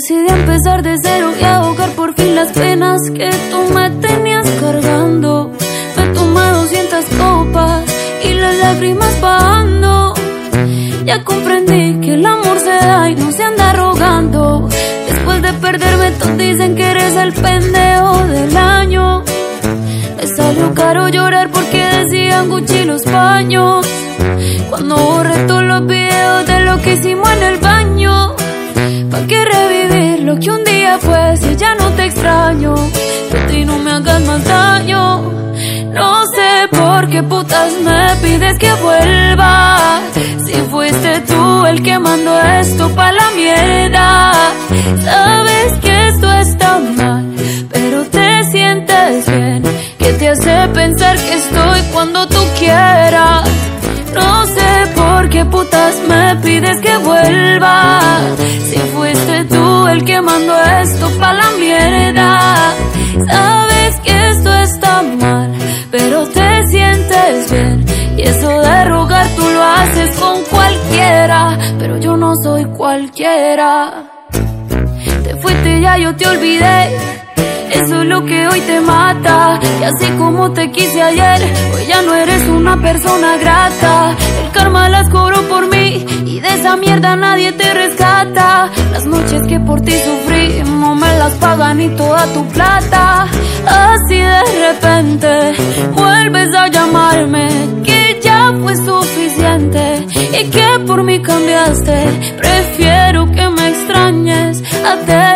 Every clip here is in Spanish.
Decidí empezar de cero y ahogar por fin las penas que tú me Ya comprendí que el amor se da y no se anda rogando. Después de perderme, todos dicen que eres el pendejo del año. Me salió caro llorar porque decían Gucci los paños. Cuando borré todos los videos de lo que hicimos en el baño. ¿Pa' qué revivir lo que un día fue si ya no te extraño? Que ti no me hagas más daño. No sé por qué putas me pides que vuelva. El que mandó esto pa' la mierda. Sabes que esto está mal, pero te sientes bien. Que te hace pensar que estoy cuando tú quieras. No sé por qué putas me pides que vuelva. Si fuiste tú el que mandó esto pa' la mierda. Sabes que esto está mal, pero te sientes bien. Y eso de rogar tú lo haces con. Pero yo no soy cualquiera. Te fuiste ya yo te olvidé. Eso es lo que hoy te mata. Y así como te quise ayer, hoy ya no eres una persona grata. El karma las cobró por mí y de esa mierda nadie te rescata. Las noches que por ti sufrí no me las pagan ni toda tu plata. Así de repente vuelves a llamarme,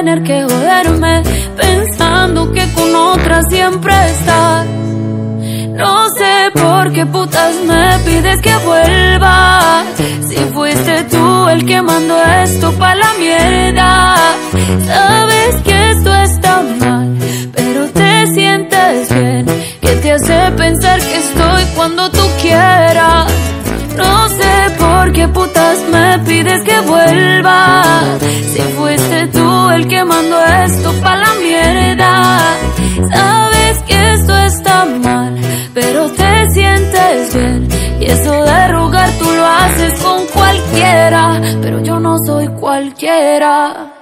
tener que joderme pensando que con otra siempre estás. No sé por qué putas me pides que vuelva. Si fuiste tú el que mandó esto pa' la mierda. Sabes que esto está mal, pero te sientes bien. Que te hace pensar que estoy cuando tú quieras. No sé por qué putas me pides que vuelva. Si fuiste el que mandó esto pa' la mierda. Sabes que esto está mal, pero te sientes bien. Y eso de rogar tú lo haces con cualquiera. Pero yo no soy cualquiera.